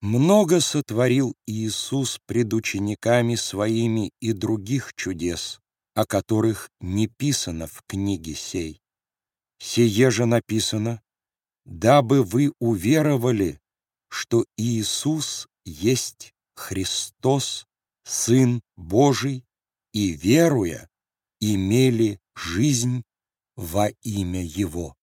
Много сотворил Иисус пред учениками своими и других чудес, о которых не писано в книге сей. Сие же написано, дабы вы уверовали, что Иисус есть Христос, Сын Божий, и, веруя, имели жизнь во имя Его.